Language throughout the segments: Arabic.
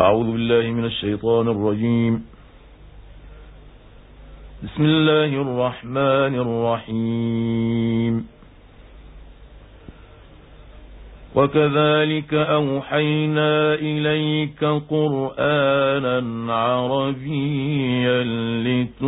أعوذ بالله من الشيطان الرجيم. بسم الله الرحمن الرحيم. وكذلك أوحينا إليك قرآنا عربيا لتنذر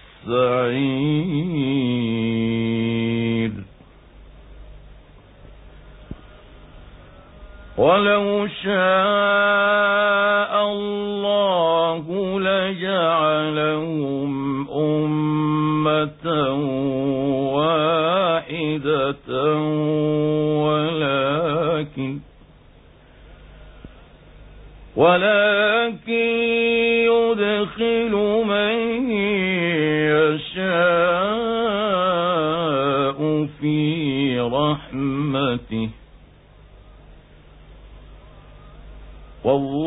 السعير ولو شاء الله لجعلهم أمة واحدة ولكن ولكن يدخل رحمته. والظالمون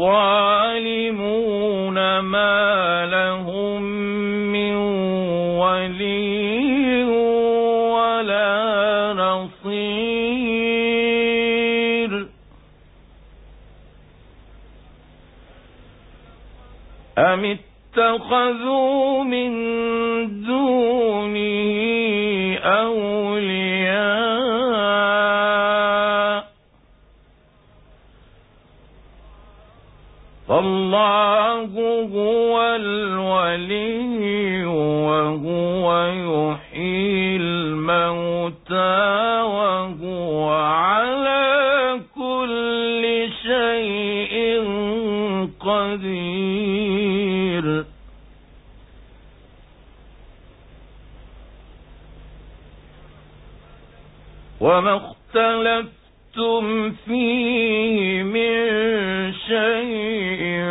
ما لهم من ولي ولا نصير. أم اتخذوا من دونه فالله هو الولي وهو يحيي الموتى وهو على كل شيء قدير. وما اختلفتم فيه من شيء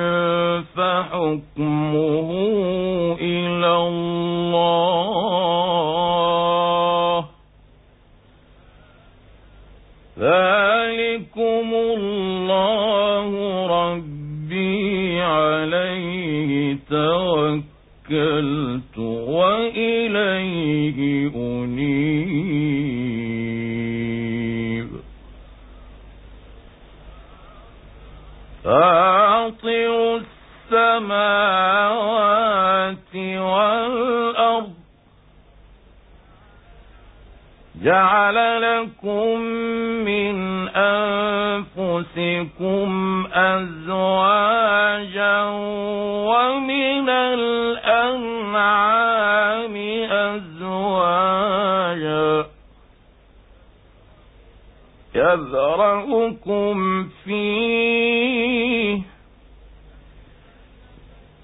فحكمه إلى الله ذلكم الله ربي عليه توكلت وإليه أنيب فاطر السماوات والأرض جعل لكم من أنفسكم أزواجا ومن الأنعام يذرأكم فيه.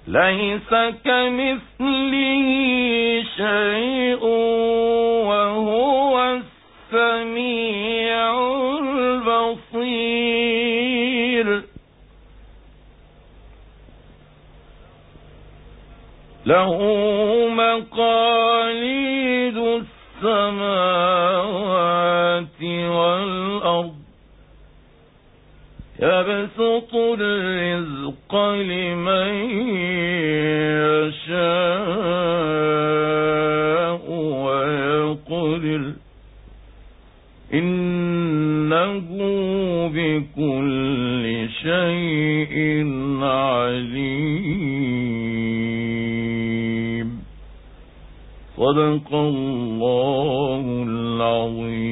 ليس كمثله شيء وهو السميع البصير. له مقاليد السماوات والأرض يبسط الرزق لمن يشاء ويقدر. إنه بكل شيء عليم. صدق الله العظيم.